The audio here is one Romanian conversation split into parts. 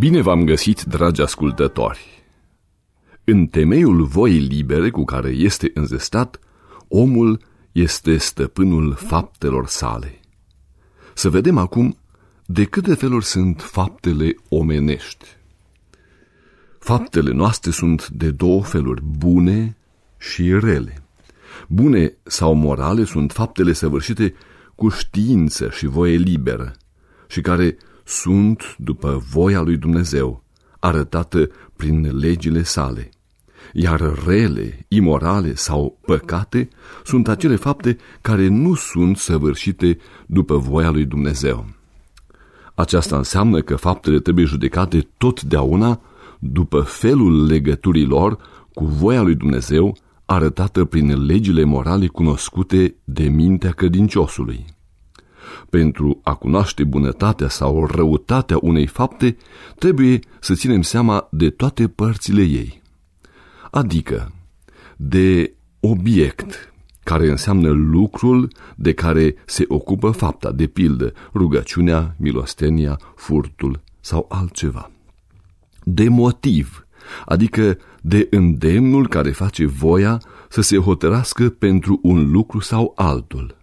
Bine v-am găsit, dragi ascultători! În temeiul voii libere cu care este înzestat, omul este stăpânul faptelor sale. Să vedem acum de câte feluri sunt faptele omenești. Faptele noastre sunt de două feluri, bune și rele. Bune sau morale sunt faptele săvârșite cu știință și voie liberă și care sunt după voia lui Dumnezeu, arătată prin legile sale. Iar rele, imorale sau păcate sunt acele fapte care nu sunt săvârșite după voia lui Dumnezeu. Aceasta înseamnă că faptele trebuie judecate totdeauna după felul legăturii lor cu voia lui Dumnezeu, arătată prin legile morale cunoscute de mintea credinciosului. Pentru a cunoaște bunătatea sau răutatea unei fapte, trebuie să ținem seama de toate părțile ei. Adică, de obiect, care înseamnă lucrul de care se ocupă fapta, de pildă rugăciunea, milostenia, furtul sau altceva. De motiv, adică de îndemnul care face voia să se hotărască pentru un lucru sau altul.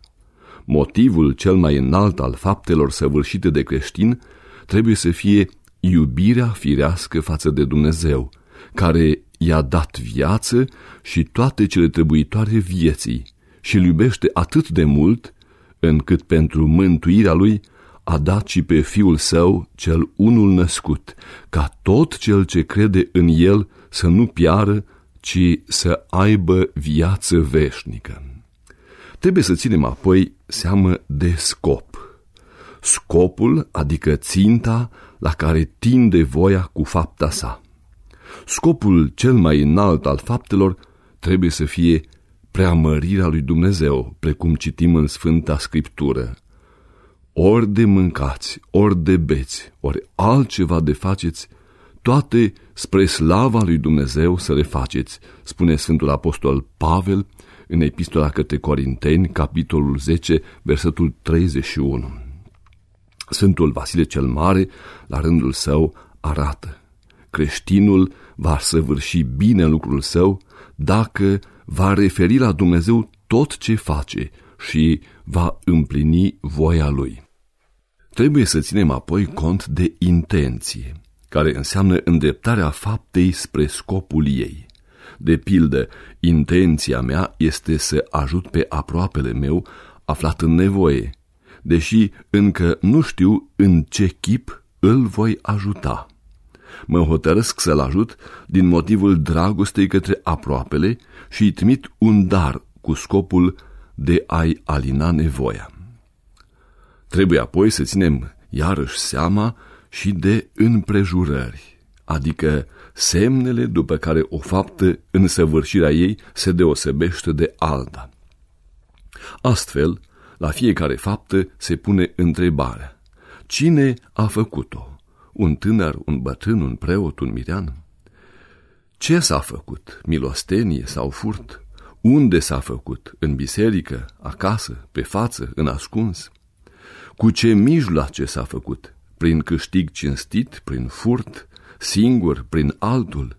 Motivul cel mai înalt al faptelor săvârșite de creștin trebuie să fie iubirea firească față de Dumnezeu, care i-a dat viață și toate cele trebuitoare vieții și îl iubește atât de mult încât pentru mântuirea lui a dat și pe fiul său cel unul născut, ca tot cel ce crede în el să nu piară, ci să aibă viață veșnică. Trebuie să ținem apoi seamă de scop. Scopul, adică ținta la care tinde voia cu fapta sa. Scopul cel mai înalt al faptelor trebuie să fie preamărirea lui Dumnezeu, precum citim în Sfânta Scriptură. Ori de mâncați, ori de beți, ori altceva de faceți, toate spre slava lui Dumnezeu să le faceți, spune Sfântul Apostol Pavel în Epistola către Corinteni, capitolul 10, versetul 31. Sfântul Vasile cel Mare, la rândul său, arată creștinul va săvârși bine lucrul său dacă va referi la Dumnezeu tot ce face și va împlini voia lui. Trebuie să ținem apoi cont de intenție, care înseamnă îndreptarea faptei spre scopul ei. De pildă, intenția mea este să ajut pe aproapele meu aflat în nevoie, deși încă nu știu în ce chip îl voi ajuta. Mă hotărăsc să-l ajut din motivul dragostei către aproapele și îi trimit un dar cu scopul de a-i alina nevoia. Trebuie apoi să ținem iarăși seama și de împrejurări, adică semnele după care o faptă în săvârșirea ei se deosebește de alta. Astfel, la fiecare faptă se pune întrebarea, cine a făcut-o? Un tânăr, un bătrân, un preot, un mirean? Ce s-a făcut? Milostenie sau furt? Unde s-a făcut? În biserică, acasă, pe față, în ascuns? Cu ce mijloace s-a făcut? Prin câștig cinstit, prin furt, singur, prin altul?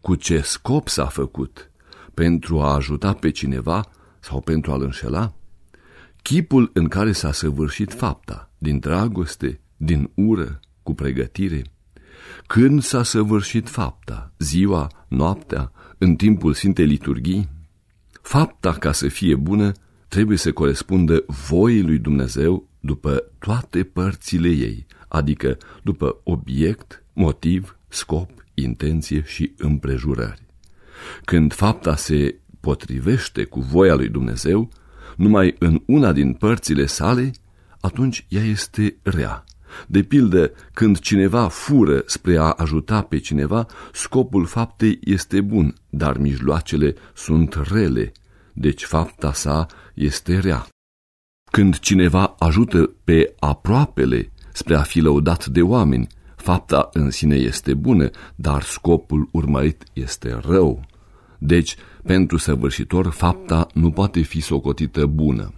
Cu ce scop s-a făcut? Pentru a ajuta pe cineva sau pentru a-l înșela? Chipul în care s-a săvârșit fapta, din dragoste, din ură, cu pregătire? Când s-a săvârșit fapta, ziua, noaptea, în timpul Sfintei Liturghii? Fapta, ca să fie bună, trebuie să corespundă voii lui Dumnezeu după toate părțile ei, adică după obiect, motiv, scop, intenție și împrejurări. Când fapta se potrivește cu voia lui Dumnezeu, numai în una din părțile sale, atunci ea este rea. De pildă, când cineva fură spre a ajuta pe cineva, scopul faptei este bun, dar mijloacele sunt rele, deci fapta sa este rea. Când cineva ajută pe aproapele spre a fi lăudat de oameni, fapta în sine este bună, dar scopul urmărit este rău. Deci, pentru săvârșitor, fapta nu poate fi socotită bună.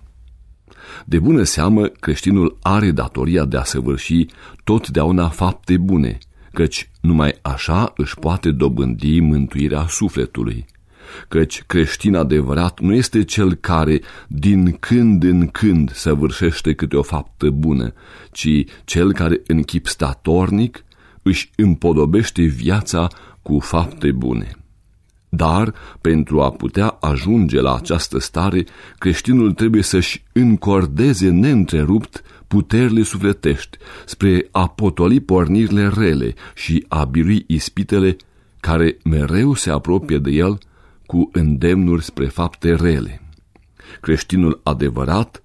De bună seamă, creștinul are datoria de a săvârși totdeauna fapte bune, căci numai așa își poate dobândi mântuirea sufletului. Căci creștin adevărat nu este cel care din când în când săvârșește câte o faptă bună, ci cel care în chip statornic își împodobește viața cu fapte bune. Dar, pentru a putea ajunge la această stare, creștinul trebuie să-și încordeze neîntrerupt puterile sufletești spre a potoli pornirile rele și a birui ispitele care mereu se apropie de el cu îndemnuri spre fapte rele. Creștinul adevărat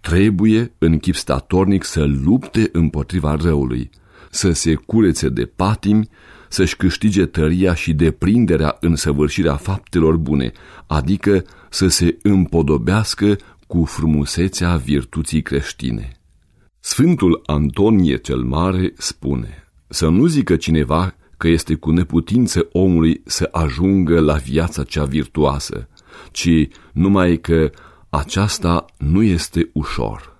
trebuie în chip statornic să lupte împotriva răului, să se curețe de patimi, să-și câștige tăria și deprinderea în săvârșirea faptelor bune, adică să se împodobească cu frumusețea virtuții creștine. Sfântul Antonie cel Mare spune, să nu zică cineva că este cu neputință omului să ajungă la viața cea virtuoasă, ci numai că aceasta nu este ușor.